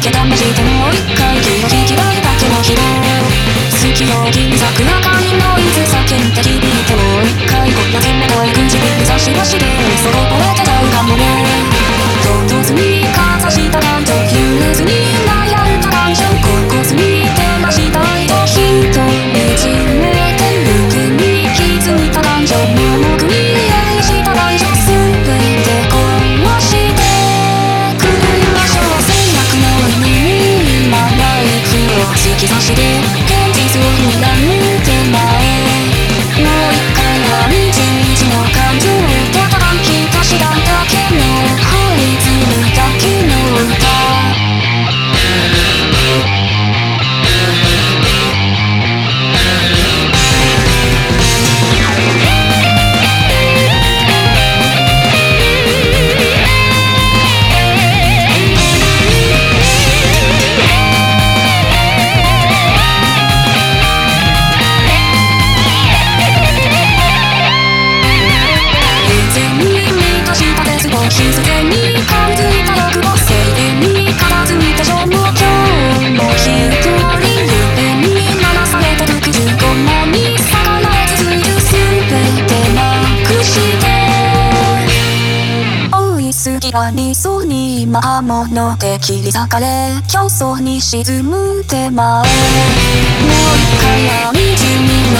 けどしてもう一回気が利きないだけの疲労好き銀座ノイズ叫んで響いてもう一回こんな冷たい口で目指しはしそこはキにそうに魔物で切り裂かれ競争に沈む手前もう一回闇地に